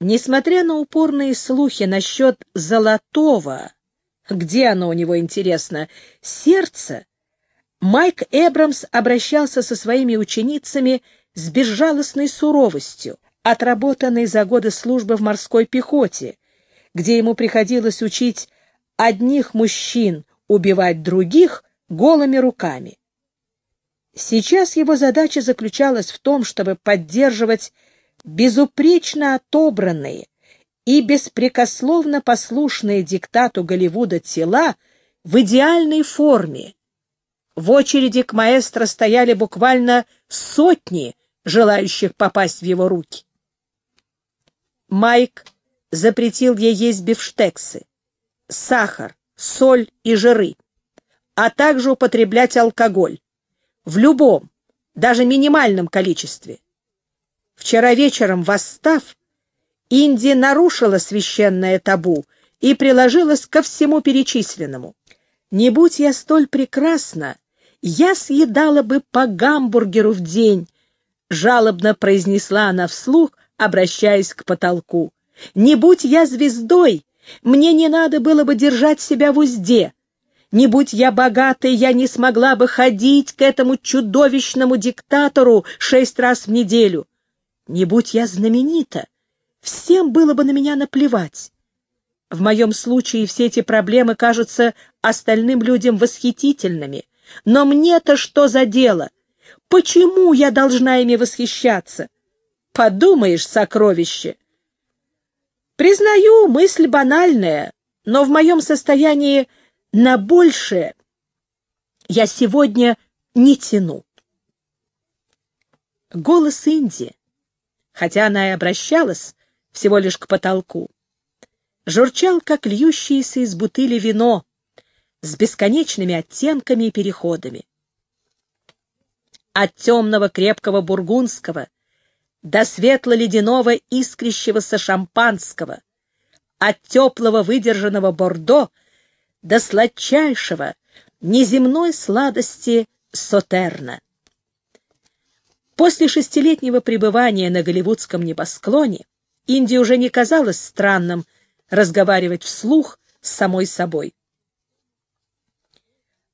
Несмотря на упорные слухи насчет золотого, где оно у него, интересно, сердце, Майк Эбрамс обращался со своими ученицами с безжалостной суровостью, отработанной за годы службы в морской пехоте, где ему приходилось учить одних мужчин убивать других голыми руками. Сейчас его задача заключалась в том, чтобы поддерживать безупречно отобранные и беспрекословно послушные диктату Голливуда тела в идеальной форме. В очереди к маэстро стояли буквально сотни желающих попасть в его руки. Майк запретил ей есть бифштексы, сахар, соль и жиры, а также употреблять алкоголь в любом, даже минимальном количестве. Вчера вечером, восстав, Индия нарушила священное табу и приложилась ко всему перечисленному. Не будь я столь прекрасна, я съедала бы по гамбургеру в день, жалобно произнесла она вслух, обращаясь к потолку. Не будь я звездой, мне не надо было бы держать себя в узде. Не будь я богатой, я не смогла бы ходить к этому чудовищному диктатору шесть раз в неделю. Не будь я знаменита, всем было бы на меня наплевать. В моем случае все эти проблемы кажутся остальным людям восхитительными. Но мне-то что за дело? Почему я должна ими восхищаться? Подумаешь, сокровище! Признаю, мысль банальная, но в моем состоянии на большее я сегодня не тяну. Голос Инди хотя она и обращалась всего лишь к потолку, журчал, как льющееся из бутыли вино, с бесконечными оттенками и переходами. От темного крепкого бургундского до светло-ледяного искрящегося шампанского, от теплого выдержанного бордо до сладчайшего, неземной сладости сотерна. После шестилетнего пребывания на голливудском небосклоне Индии уже не казалось странным разговаривать вслух с самой собой.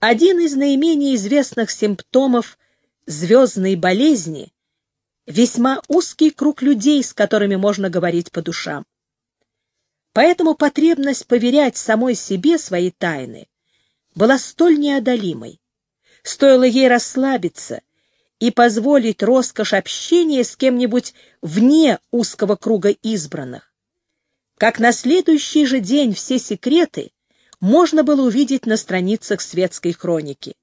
Один из наименее известных симптомов звездной болезни — весьма узкий круг людей, с которыми можно говорить по душам. Поэтому потребность поверять самой себе свои тайны была столь неодолимой. Стоило ей расслабиться и позволить роскошь общения с кем-нибудь вне узкого круга избранных. Как на следующий же день все секреты можно было увидеть на страницах светской хроники.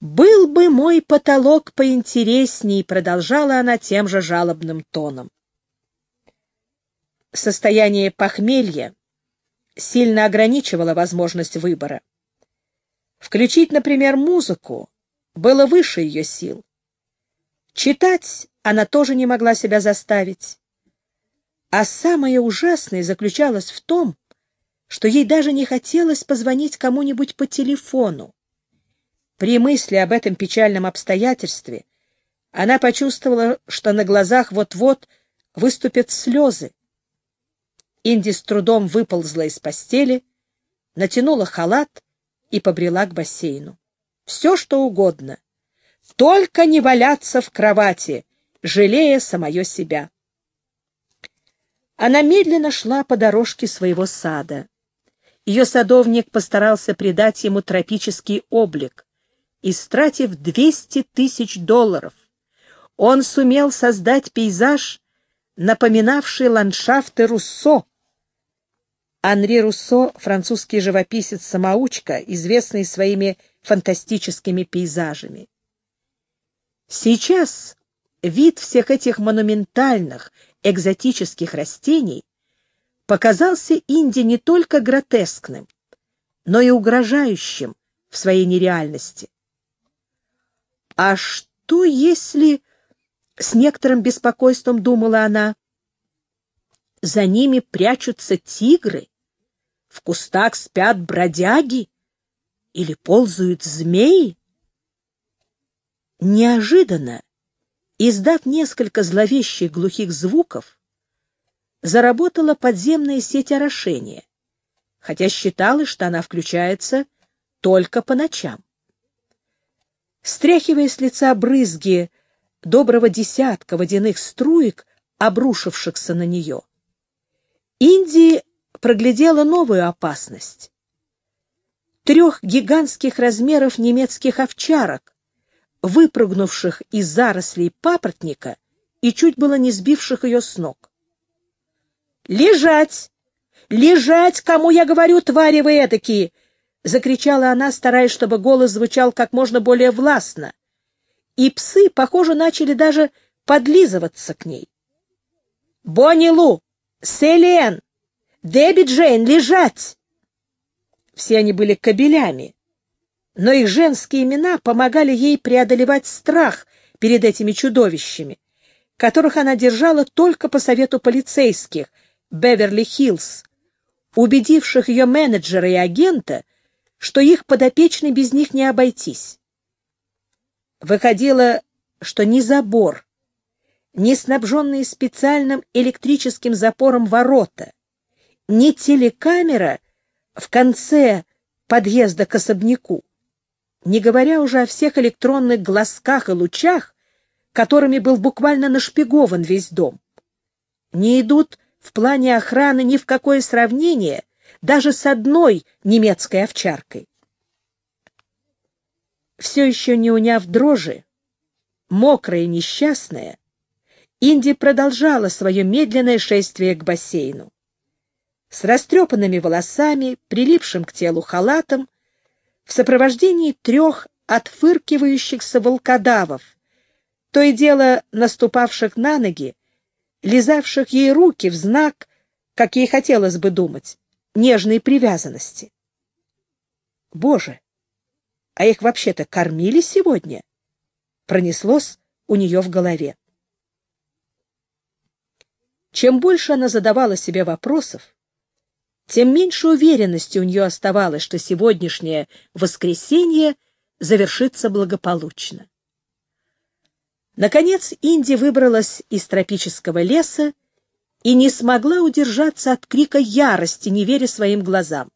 «Был бы мой потолок поинтересней», — продолжала она тем же жалобным тоном. Состояние похмелья сильно ограничивало возможность выбора. Включить, например, музыку было выше ее сил. Читать она тоже не могла себя заставить. А самое ужасное заключалось в том, что ей даже не хотелось позвонить кому-нибудь по телефону. При мысли об этом печальном обстоятельстве она почувствовала, что на глазах вот-вот выступят слезы. Инди с трудом выползла из постели, натянула халат и побрела к бассейну все что угодно, только не валяться в кровати, жалея самое себя. Она медленно шла по дорожке своего сада. Ее садовник постарался придать ему тропический облик, истратив 200 тысяч долларов. Он сумел создать пейзаж, напоминавший ландшафты Руссо. Анри Руссо, французский живописец-самоучка, известный своими фантастическими пейзажами. Сейчас вид всех этих монументальных, экзотических растений показался Инди не только гротескным, но и угрожающим в своей нереальности. А что если, с некоторым беспокойством думала она, за ними прячутся тигры, в кустах спят бродяги, или ползают змеи? Неожиданно, издав несколько зловещих глухих звуков, заработала подземная сеть орошения, хотя считалось, что она включается только по ночам. Стряхивая с лица брызги доброго десятка водяных струек, обрушившихся на нее, Инди проглядела новую опасность. Трех гигантских размеров немецких овчарок, выпрыгнувших из зарослей папоротника и чуть было не сбивших ее с ног. «Лежать! Лежать, кому я говорю, твари вы этакие!» — закричала она, стараясь, чтобы голос звучал как можно более властно. И псы, похоже, начали даже подлизываться к ней. «Бонни Лу! Селиэн! Дебби Джейн, лежать!» Все они были кобелями, но их женские имена помогали ей преодолевать страх перед этими чудовищами, которых она держала только по совету полицейских Беверли-Хиллз, убедивших ее менеджера и агента, что их подопечны без них не обойтись. Выходило, что ни забор, ни снабженные специальным электрическим запором ворота, ни телекамера в конце подъезда к особняку, не говоря уже о всех электронных глазках и лучах, которыми был буквально нашпигован весь дом, не идут в плане охраны ни в какое сравнение даже с одной немецкой овчаркой. Все еще не уняв дрожи, мокрая и несчастная, Инди продолжала свое медленное шествие к бассейну. С растрепанными волосами, прилипшим к телу халатом, в сопровождении трех отфыркивающихся волкодавов, то и дело наступавших на ноги, лизавших ей руки в знак, как ей хотелось бы думать, нежной привязанности. Боже, а их вообще-то кормили сегодня? Пронеслось у нее в голове. Чем больше она задавала себе вопросов, тем меньше уверенности у нее оставалось, что сегодняшнее воскресенье завершится благополучно. Наконец Инди выбралась из тропического леса и не смогла удержаться от крика ярости, не веря своим глазам.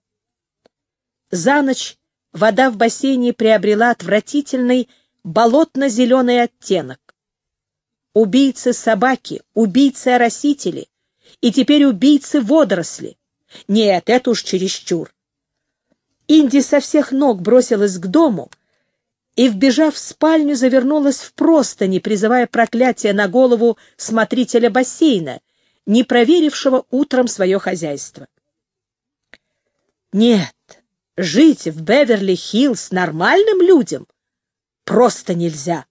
За ночь вода в бассейне приобрела отвратительный болотно-зеленый оттенок. Убийцы собаки, убийцы-оросители и теперь убийцы водоросли. Нет, это уж чересчур. Инди со всех ног бросилась к дому и, вбежав в спальню, завернулась в простыни, призывая проклятие на голову смотрителя бассейна, не проверившего утром свое хозяйство. Нет, жить в Беверли-Хиллз нормальным людям просто нельзя,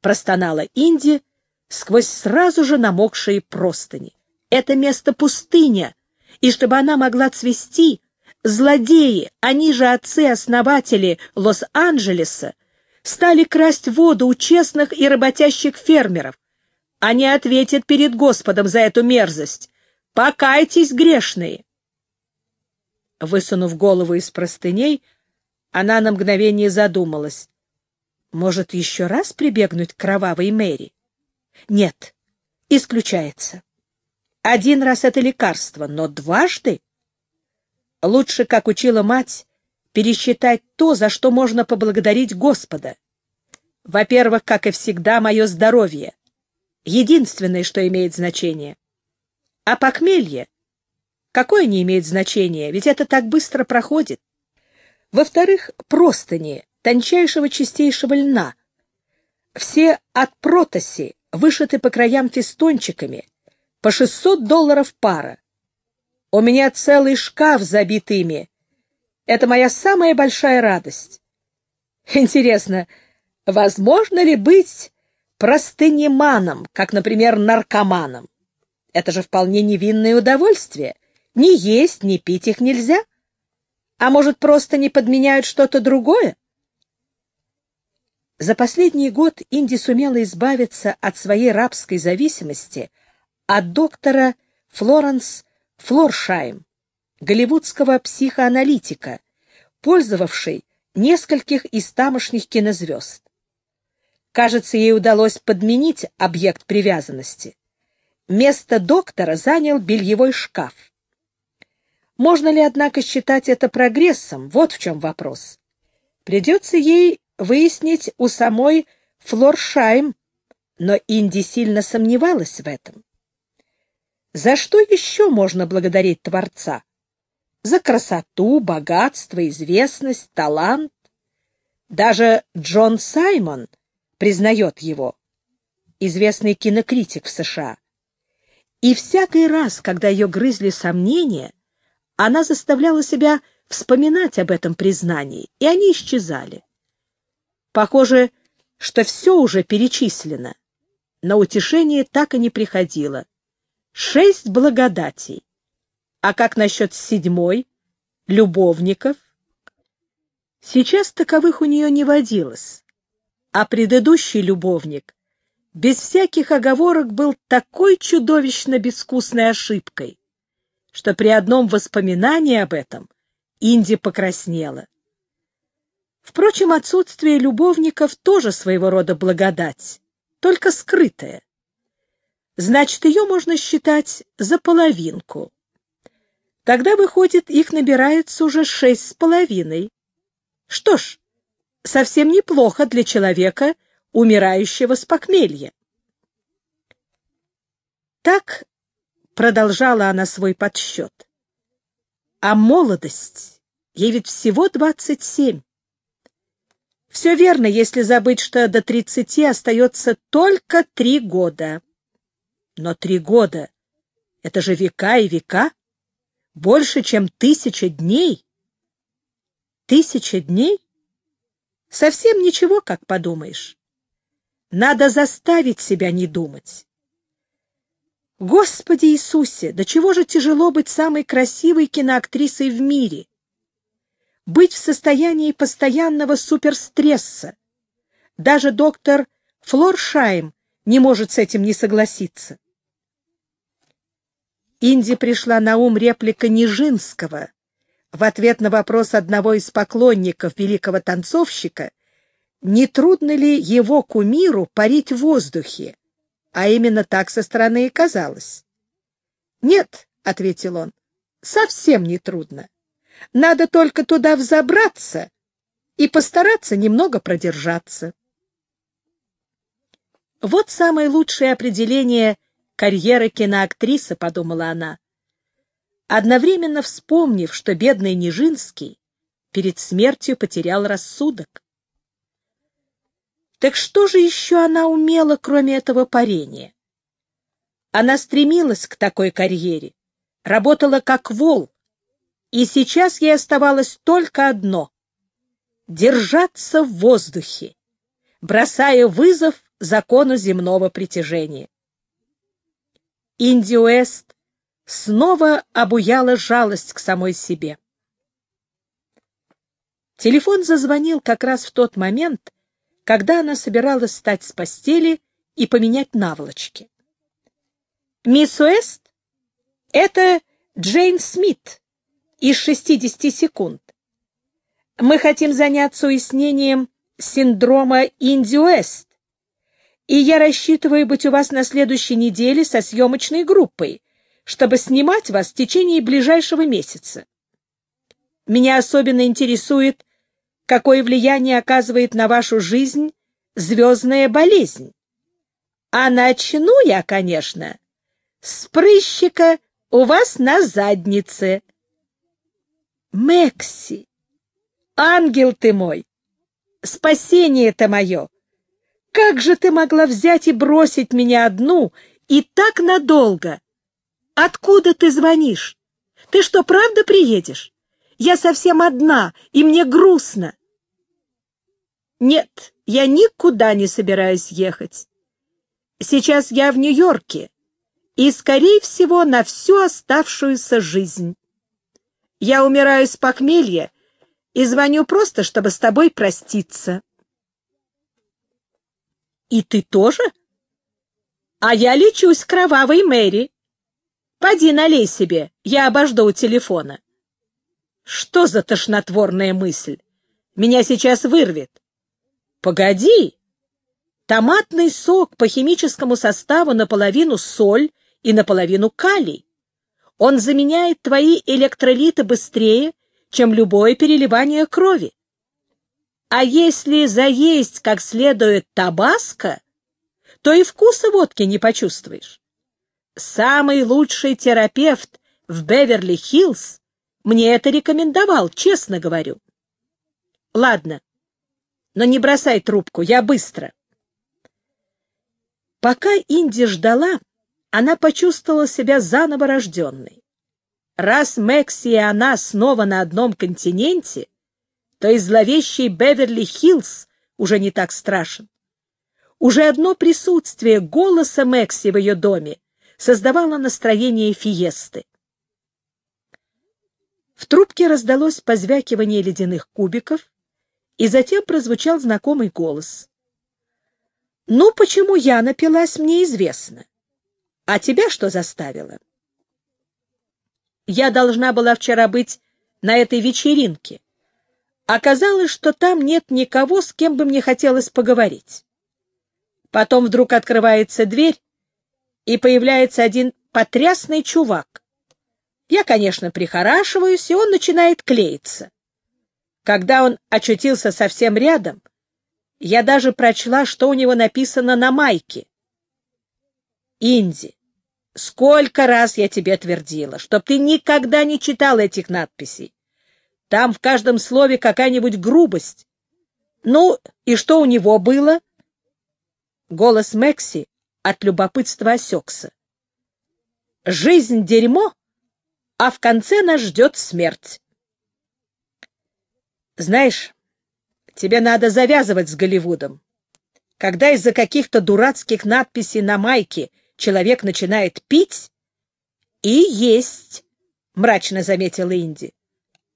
простонала Инди сквозь сразу же намокшие простыни. Это место пустыня, и чтобы она могла цвести, злодеи, они же отцы-основатели Лос-Анджелеса, стали красть воду у честных и работящих фермеров. Они ответят перед Господом за эту мерзость. Покайтесь, грешные! Высунув голову из простыней, она на мгновение задумалась. Может, еще раз прибегнуть к кровавой Мэри? Нет, исключается. Один раз это лекарство, но дважды? Лучше, как учила мать, пересчитать то, за что можно поблагодарить Господа. Во-первых, как и всегда, мое здоровье. Единственное, что имеет значение. А похмелье? Какое не имеет значения, ведь это так быстро проходит. Во-вторых, простыни тончайшего чистейшего льна. Все от протоси вышиты по краям фестончиками, по 600 долларов пара. У меня целый шкаф забит ими. Это моя самая большая радость. Интересно, возможно ли быть простынеманом, как, например, наркоманом? Это же вполне невинное удовольствие. Ни есть, ни пить их нельзя. А может, просто не подменяют что-то другое? За последний год Инди сумела избавиться от своей рабской зависимости от доктора Флоренс Флоршайм, голливудского психоаналитика, пользовавшей нескольких из тамошних кинозвезд. Кажется, ей удалось подменить объект привязанности. Место доктора занял бельевой шкаф. Можно ли, однако, считать это прогрессом? Вот в чем вопрос. Придется ей выяснить у самой Флоршайм, но Инди сильно сомневалась в этом. За что еще можно благодарить Творца? За красоту, богатство, известность, талант? Даже Джон Саймон признает его, известный кинокритик в США. И всякий раз, когда ее грызли сомнения, она заставляла себя вспоминать об этом признании, и они исчезали. Похоже, что все уже перечислено, но утешение так и не приходило. Шесть благодатей. А как насчет седьмой? Любовников? Сейчас таковых у нее не водилось, а предыдущий любовник без всяких оговорок был такой чудовищно безвкусной ошибкой, что при одном воспоминании об этом Инди покраснела. Впрочем, отсутствие любовников тоже своего рода благодать, только скрытая. Значит, ее можно считать за половинку. Тогда, выходит, их набирается уже шесть с половиной. Что ж, совсем неплохо для человека, умирающего с похмелья. Так продолжала она свой подсчет. А молодость, ей ведь всего двадцать семь. Все верно, если забыть, что до тридцати остается только три года. Но три года — это же века и века, больше, чем тысяча дней. Тысяча дней? Совсем ничего, как подумаешь. Надо заставить себя не думать. Господи Иисусе, до чего же тяжело быть самой красивой киноактрисой в мире? Быть в состоянии постоянного суперстресса. Даже доктор Флоршайм не может с этим не согласиться. Инди пришла на ум реплика Нижинского в ответ на вопрос одного из поклонников великого танцовщика, не трудно ли его кумиру парить в воздухе, а именно так со стороны и казалось. «Нет», — ответил он, — «совсем не трудно. Надо только туда взобраться и постараться немного продержаться». Вот самое лучшее определение карьеры киноактрисы, подумала она, одновременно вспомнив, что бедный Нижинский перед смертью потерял рассудок. Так что же еще она умела, кроме этого парения? Она стремилась к такой карьере, работала как вол, и сейчас ей оставалось только одно — держаться в воздухе, бросая вызов закону земного притяжения. Инди Уэст снова обуяла жалость к самой себе. Телефон зазвонил как раз в тот момент, когда она собиралась встать с постели и поменять наволочки. «Мисс Уэст, это Джейн Смит из 60 секунд. Мы хотим заняться уяснением синдрома Инди Уэст, и я рассчитываю быть у вас на следующей неделе со съемочной группой, чтобы снимать вас в течение ближайшего месяца. Меня особенно интересует какое влияние оказывает на вашу жизнь звездная болезнь. А начну я, конечно, с прыщика у вас на заднице. Мекси, ангел ты мой, спасение-то мое! Как же ты могла взять и бросить меня одну и так надолго? Откуда ты звонишь? Ты что, правда приедешь? Я совсем одна, и мне грустно. Нет, я никуда не собираюсь ехать. Сейчас я в Нью-Йорке и, скорее всего, на всю оставшуюся жизнь. Я умираю с похмелья и звоню просто, чтобы с тобой проститься. И ты тоже? А я лечусь кровавой Мэри. Поди налей себе, я обожду у телефона. Что за тошнотворная мысль? Меня сейчас вырвет. Погоди! Томатный сок по химическому составу наполовину соль и наполовину калий. Он заменяет твои электролиты быстрее, чем любое переливание крови. А если заесть как следует табаско, то и вкуса водки не почувствуешь. Самый лучший терапевт в Беверли-Хиллз мне это рекомендовал, честно говорю. Ладно, но не бросай трубку, я быстро. Пока Инди ждала, она почувствовала себя заново рожденной. Раз Мэкси и она снова на одном континенте, то и зловещий Беверли-Хиллз уже не так страшен. Уже одно присутствие голоса Мэкси в ее доме создавало настроение фиесты. В трубке раздалось позвякивание ледяных кубиков, и затем прозвучал знакомый голос. «Ну, почему я напилась, мне известно. А тебя что заставило?» «Я должна была вчера быть на этой вечеринке. Оказалось, что там нет никого, с кем бы мне хотелось поговорить. Потом вдруг открывается дверь, и появляется один потрясный чувак. Я, конечно, прихорашиваюсь, и он начинает клеиться. Когда он очутился совсем рядом, я даже прочла, что у него написано на майке. «Инди, сколько раз я тебе твердила, чтоб ты никогда не читал этих надписей. Там в каждом слове какая-нибудь грубость. Ну, и что у него было?» Голос Мэкси от любопытства осекся. «Жизнь — дерьмо, а в конце нас ждет смерть». Знаешь, тебе надо завязывать с Голливудом. Когда из-за каких-то дурацких надписей на майке человек начинает пить и есть, — мрачно заметила Инди.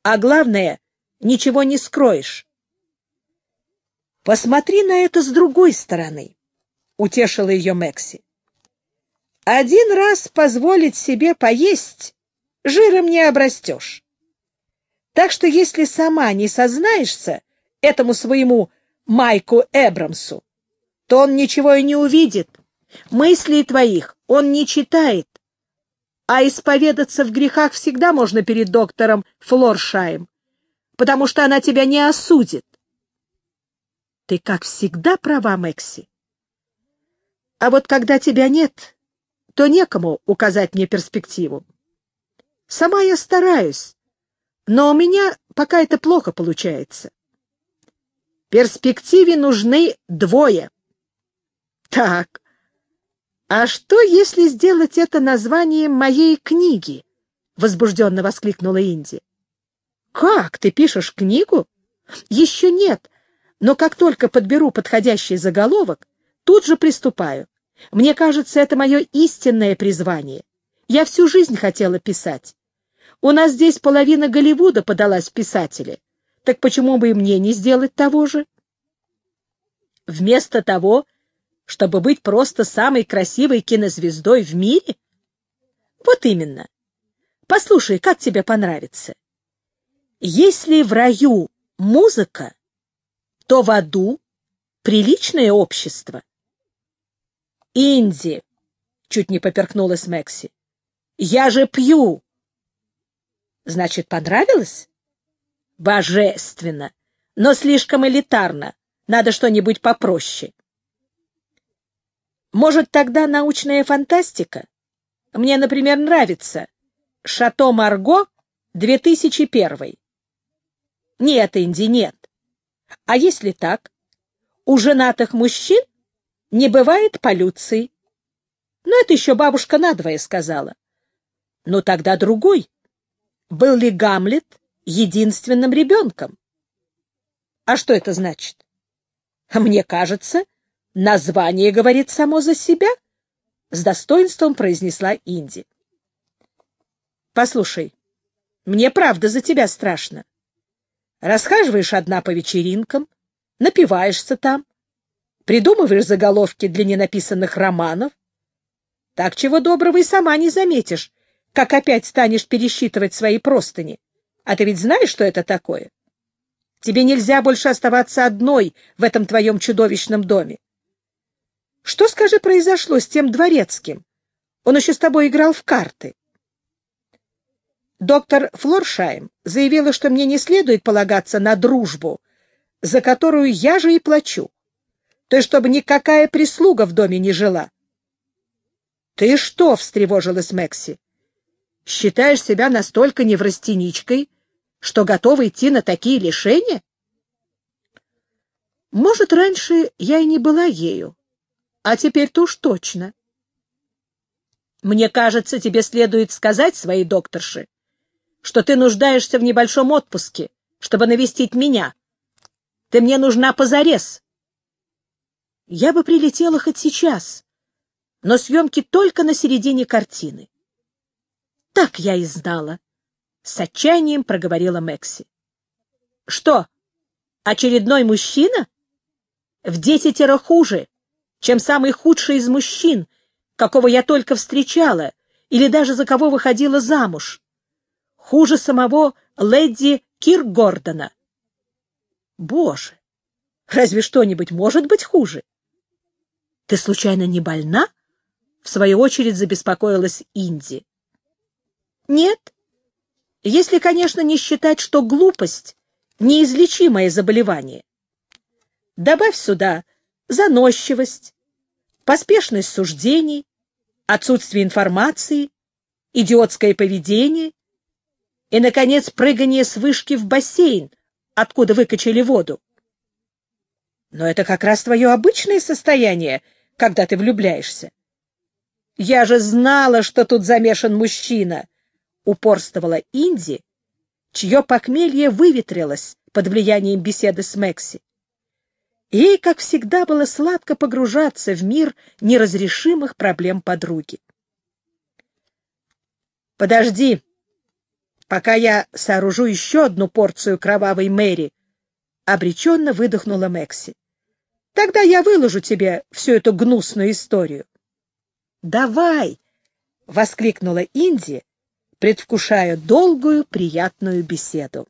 А главное, ничего не скроешь. Посмотри на это с другой стороны, — утешила ее Мэкси. Один раз позволить себе поесть, жиром не обрастешь. Так что если сама не сознаешься этому своему Майку Эбрамсу, то он ничего и не увидит. Мыслей твоих он не читает. А исповедаться в грехах всегда можно перед доктором Флоршаем, потому что она тебя не осудит. Ты, как всегда, права, Мэкси. А вот когда тебя нет, то некому указать мне перспективу. Сама я стараюсь, но у меня пока это плохо получается. Перспективе нужны двое. Так, а что, если сделать это названием моей книги? Возбужденно воскликнула Инди. Как, ты пишешь книгу? Еще нет, но как только подберу подходящий заголовок, тут же приступаю. Мне кажется, это мое истинное призвание. Я всю жизнь хотела писать. У нас здесь половина Голливуда подалась в писатели. Так почему бы и мне не сделать того же? Вместо того, чтобы быть просто самой красивой кинозвездой в мире? Вот именно. Послушай, как тебе понравится? Если в раю музыка, то в аду приличное общество. Инди, чуть не поперкнулась Мэкси, я же пью. Значит, понравилось? Божественно, но слишком элитарно. Надо что-нибудь попроще. Может, тогда научная фантастика? Мне, например, нравится «Шато Марго» 2001. Нет, Инди, нет. А если так? У женатых мужчин не бывает полюции. Ну, это еще бабушка надвое сказала. Ну, тогда другой был ли Гамлет единственным ребенком? А что это значит? Мне кажется, название говорит само за себя, с достоинством произнесла Инди. Послушай, мне правда за тебя страшно. Расхаживаешь одна по вечеринкам, напиваешься там, придумываешь заголовки для ненаписанных романов. Так чего доброго и сама не заметишь, как опять станешь пересчитывать свои простыни. А ты ведь знаешь, что это такое? Тебе нельзя больше оставаться одной в этом твоем чудовищном доме. Что, скажи, произошло с тем дворецким? Он еще с тобой играл в карты. Доктор Флоршайм заявила, что мне не следует полагаться на дружбу, за которую я же и плачу. То есть, чтобы никакая прислуга в доме не жила. — Ты что? — встревожилась Мэкси. — Считаешь себя настолько неврастеничкой, что готова идти на такие лишения? Может, раньше я и не была ею, а теперь-то уж точно. Мне кажется, тебе следует сказать своей докторше, что ты нуждаешься в небольшом отпуске, чтобы навестить меня. Ты мне нужна позарез. Я бы прилетела хоть сейчас, но съемки только на середине картины. Так я и знала, — с отчаянием проговорила Мэкси. Что, очередной мужчина? В десятеро хуже, чем самый худший из мужчин, какого я только встречала или даже за кого выходила замуж. Хуже самого леди Киргордона. Боже, разве что-нибудь может быть хуже? Ты случайно не больна? В свою очередь забеспокоилась Инди. Нет, если, конечно, не считать, что глупость — неизлечимое заболевание. Добавь сюда заносчивость, поспешность суждений, отсутствие информации, идиотское поведение и, наконец, прыгание с вышки в бассейн, откуда выкачали воду. Но это как раз твое обычное состояние, когда ты влюбляешься. Я же знала, что тут замешан мужчина, упорствовала Инди, чье похмелье выветрилось под влиянием беседы с Мэкси. Ей, как всегда, было сладко погружаться в мир неразрешимых проблем подруги. «Подожди, пока я сооружу еще одну порцию кровавой Мэри», — обреченно выдохнула Мэкси. «Тогда я выложу тебе всю эту гнусную историю». «Давай!» — воскликнула Инди, предвкушая долгую приятную беседу.